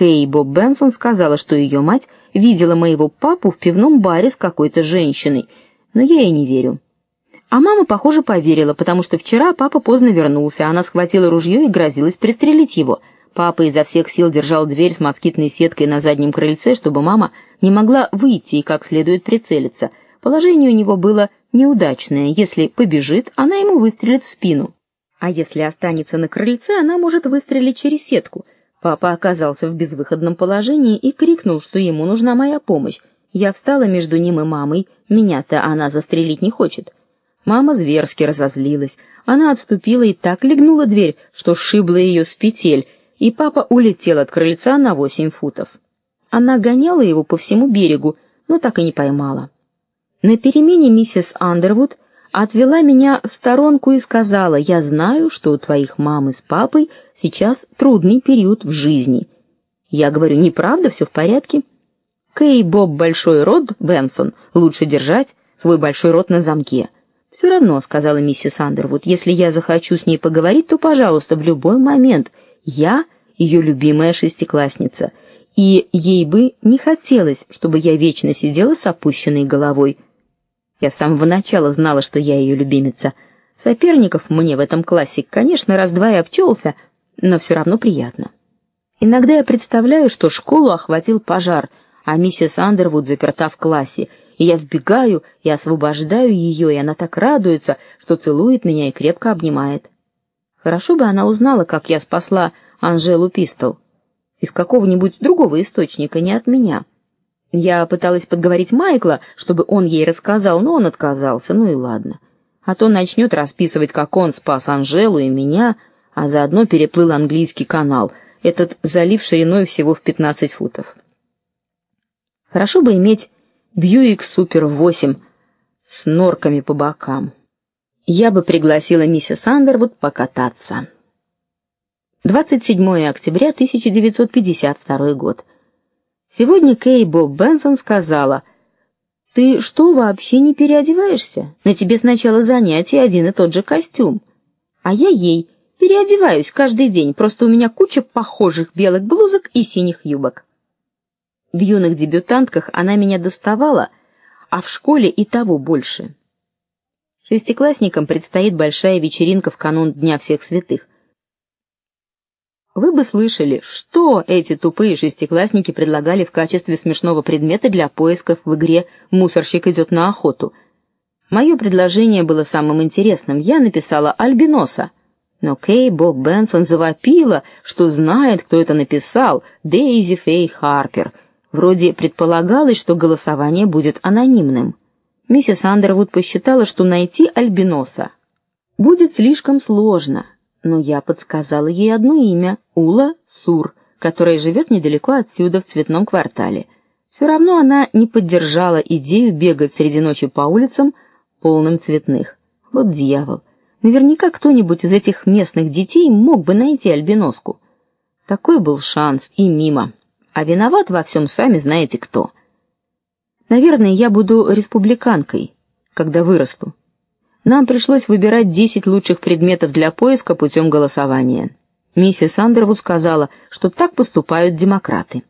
Кей Боб Бенсон сказала, что ее мать видела моего папу в пивном баре с какой-то женщиной, но я ей не верю. А мама, похоже, поверила, потому что вчера папа поздно вернулся, она схватила ружье и грозилась пристрелить его. Папа изо всех сил держал дверь с москитной сеткой на заднем крыльце, чтобы мама не могла выйти и как следует прицелиться. Положение у него было неудачное. Если побежит, она ему выстрелит в спину. А если останется на крыльце, она может выстрелить через сетку. Папа оказался в безвыходном положении и крикнул, что ему нужна моя помощь. Я встала между ним и мамой. Меня-то она застрелить не хочет. Мама зверски разозлилась. Она отступила и так легнула дверь, что сшибла ее с петель, и папа улетел от крыльца на восемь футов. Она гоняла его по всему берегу, но так и не поймала. На перемене миссис Андервуд отвела меня в сторонку и сказала: "Я знаю, что у твоих мамы с папой сейчас трудный период в жизни". Я говорю: "Неправда, все в порядке". Кей Боб большой рот Бенсон лучше держать свой большой рот на замке. «Все равно, сказала миссис Андервуд. Если я захочу с ней поговорить, то, пожалуйста, в любой момент. Я ее любимая шестиклассница, и ей бы не хотелось, чтобы я вечно сидела с опущенной головой. Я с самого начала знала, что я ее любимица. Соперников мне в этом классе, конечно, раз-два и обчелся, но все равно приятно. Иногда я представляю, что школу охватил пожар, а миссис Андервуд заперта в классе, и я вбегаю и освобождаю ее, и она так радуется, что целует меня и крепко обнимает. Хорошо бы она узнала, как я спасла Анжелу Пистол из какого-нибудь другого источника, не от меня. Я пыталась подговорить Майкла, чтобы он ей рассказал, но он отказался. Ну и ладно. А то начнет расписывать, как он спас Анжелу и меня, а заодно переплыл английский канал, этот залив шириной всего в 15 футов. Хорошо бы иметь Бьюик Супер 8 с норками по бокам. Я бы пригласила миссис Андервуд покататься. 27 октября 1952 год. Сегодня Кей Боб Бенсон сказала: "Ты что, вообще не переодеваешься? На тебе сначала занятия один и тот же костюм". А я ей: "Переодеваюсь каждый день, просто у меня куча похожих белых блузок и синих юбок". В юных дебютантках она меня доставала, а в школе и того больше. Шестиклассникам предстоит большая вечеринка в канун Дня всех святых. Вы бы слышали, что эти тупые шестиклассники предлагали в качестве смешного предмета для поисков в игре Мусорщик идет на охоту. Мое предложение было самым интересным. Я написала альбиноса. Но Кей Боб Бенсон завопила, что знает, кто это написал, Дейзи Фей Харпер. Вроде предполагалось, что голосование будет анонимным. Миссис Андервуд посчитала, что найти альбиноса будет слишком сложно, но я подсказала ей одно имя Ула Сур, которая живет недалеко отсюда в цветном квартале. Все равно она не поддержала идею бегать среди ночи по улицам полным цветных. Вот дьявол. Наверняка кто-нибудь из этих местных детей мог бы найти альбиноску. Такой был шанс и мимо а виноват во всем сами знаете кто. Наверное, я буду республиканкой, когда вырасту. Нам пришлось выбирать 10 лучших предметов для поиска путем голосования. Миссис Андервуд сказала, что так поступают демократы.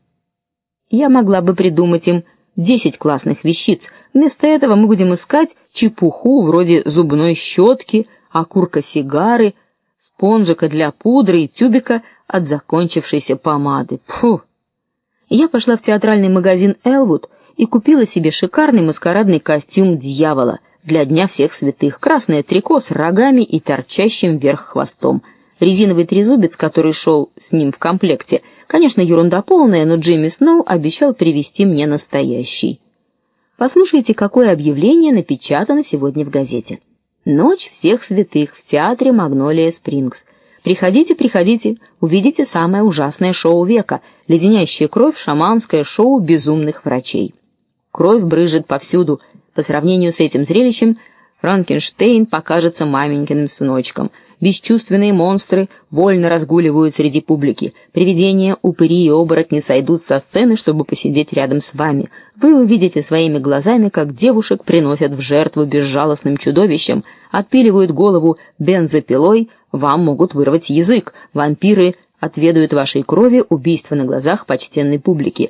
Я могла бы придумать им 10 классных вещиц. Вместо этого мы будем искать чепуху вроде зубной щетки, окурка сигары, спонжика для пудры и тюбика от закончившейся помады. Фу я пошла в театральный магазин Элвуд и купила себе шикарный маскарадный костюм дьявола для Дня всех святых. Красное трико с рогами и торчащим вверх хвостом. Резиновый трезубец, который шел с ним в комплекте. Конечно, ерунда полная, но Джимми Сноу обещал привезти мне настоящий. Послушайте, какое объявление напечатано сегодня в газете. Ночь всех святых в театре Магнолия Спрингс. Приходите, приходите, увидите самое ужасное шоу века леденящее кровь шаманское шоу безумных врачей. Кровь брызжет повсюду. По сравнению с этим зрелищем Франкенштейн покажется маменькиным сыночком. Бесчувственные монстры вольно разгуливают среди публики. Привидения, упыри и оборотни сойдут со сцены, чтобы посидеть рядом с вами. Вы увидите своими глазами, как девушек приносят в жертву безжалостным чудовищам, отпиливают голову бензопилой, вам могут вырвать язык. Вампиры отведают вашей крови убийства на глазах почтенной публики.